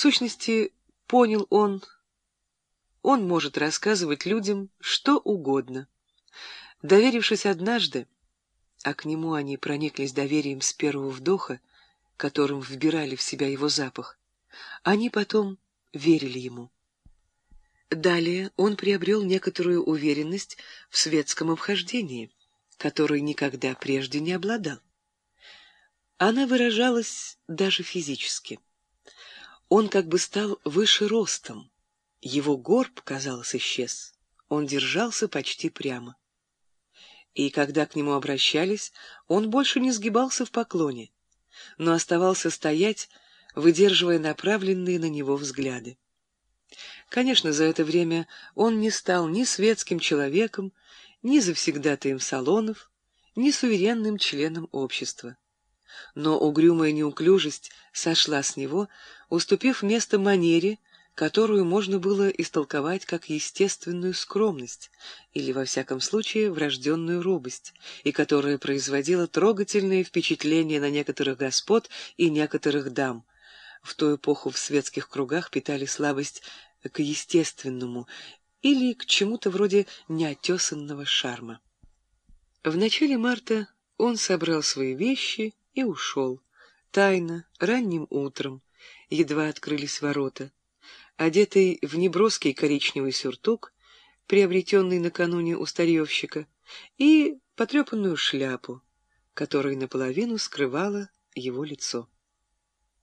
сущности, понял он, он может рассказывать людям что угодно. Доверившись однажды, а к нему они прониклись доверием с первого вдоха, которым вбирали в себя его запах, они потом верили ему. Далее он приобрел некоторую уверенность в светском обхождении, которой никогда прежде не обладал. Она выражалась даже физически. Он как бы стал выше ростом. Его горб, казалось, исчез. Он держался почти прямо. И когда к нему обращались, он больше не сгибался в поклоне, но оставался стоять, выдерживая направленные на него взгляды. Конечно, за это время он не стал ни светским человеком, ни завсегдатаем салонов, ни суверенным членом общества но угрюмая неуклюжесть сошла с него, уступив место манере, которую можно было истолковать как естественную скромность или, во всяком случае, врожденную робость, и которая производила трогательное впечатление на некоторых господ и некоторых дам. В ту эпоху в светских кругах питали слабость к естественному или к чему-то вроде неотесанного шарма. В начале марта он собрал свои вещи и ушел. Тайно, ранним утром, едва открылись ворота. Одетый в неброский коричневый сюртук, приобретенный накануне у старьевщика, и потрепанную шляпу, которая наполовину скрывала его лицо.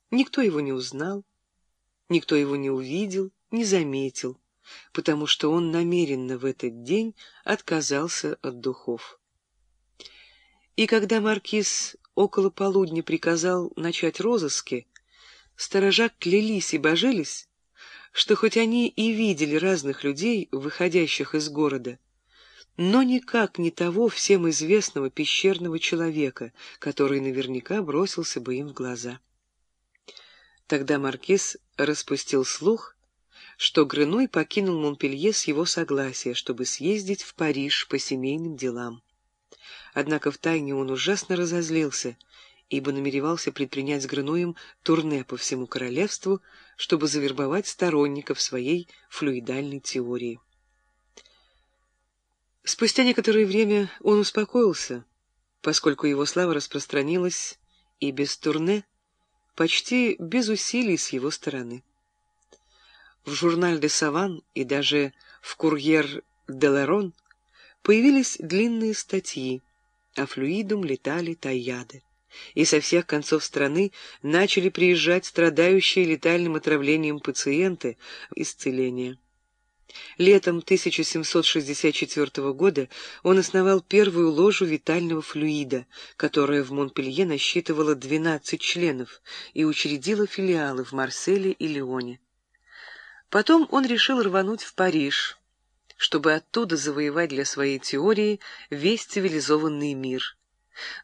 Никто его не узнал, никто его не увидел, не заметил, потому что он намеренно в этот день отказался от духов. И когда маркиз около полудня приказал начать розыски, сторожа клялись и божились, что хоть они и видели разных людей, выходящих из города, но никак не того всем известного пещерного человека, который наверняка бросился бы им в глаза. Тогда маркиз распустил слух, что Грыной покинул Монпелье с его согласия, чтобы съездить в Париж по семейным делам. Однако втайне он ужасно разозлился, ибо намеревался предпринять с Грынуем турне по всему королевству, чтобы завербовать сторонников своей флюидальной теории. Спустя некоторое время он успокоился, поскольку его слава распространилась и без турне, почти без усилий с его стороны. В журнале де Саван и даже в «Курьер де Лерон» появились длинные статьи, а флюидум летали таяды. И со всех концов страны начали приезжать страдающие летальным отравлением пациенты в исцеление. Летом 1764 года он основал первую ложу витального флюида, которая в Монпелье насчитывала 12 членов и учредила филиалы в Марселе и Лионе. Потом он решил рвануть в Париж, чтобы оттуда завоевать для своей теории весь цивилизованный мир.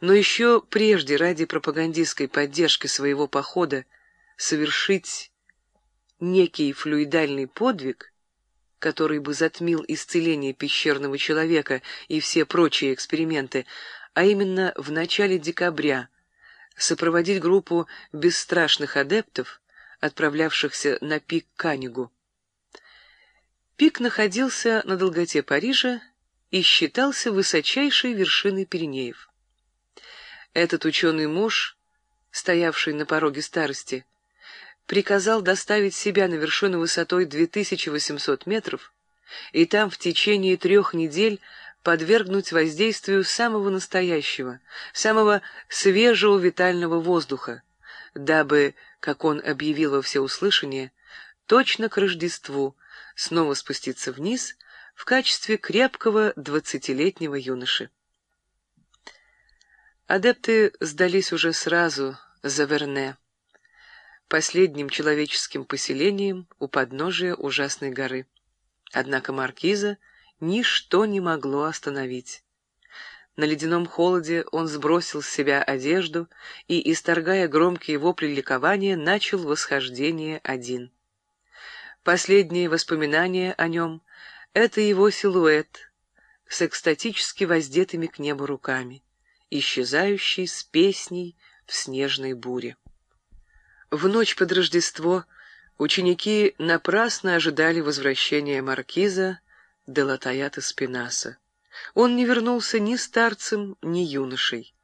Но еще прежде ради пропагандистской поддержки своего похода совершить некий флюидальный подвиг, который бы затмил исцеление пещерного человека и все прочие эксперименты, а именно в начале декабря сопроводить группу бесстрашных адептов, отправлявшихся на пик Канигу. Пик находился на долготе Парижа и считался высочайшей вершиной Пиренеев. Этот ученый муж, стоявший на пороге старости, приказал доставить себя на вершину высотой 2800 метров и там в течение трех недель подвергнуть воздействию самого настоящего, самого свежего витального воздуха, дабы, как он объявил во всеуслышание, точно к Рождеству снова спуститься вниз в качестве крепкого двадцатилетнего юноши. Адепты сдались уже сразу за Верне, последним человеческим поселением у подножия ужасной горы. Однако маркиза ничто не могло остановить. На ледяном холоде он сбросил с себя одежду и, исторгая громкие вопли ликования, начал восхождение один. Последние воспоминания о нем — это его силуэт с экстатически воздетыми к небу руками, исчезающий с песней в снежной буре. В ночь под Рождество Ученики напрасно ожидали возвращения маркиза де Латаята Спинаса. Он не вернулся ни старцем, ни юношей.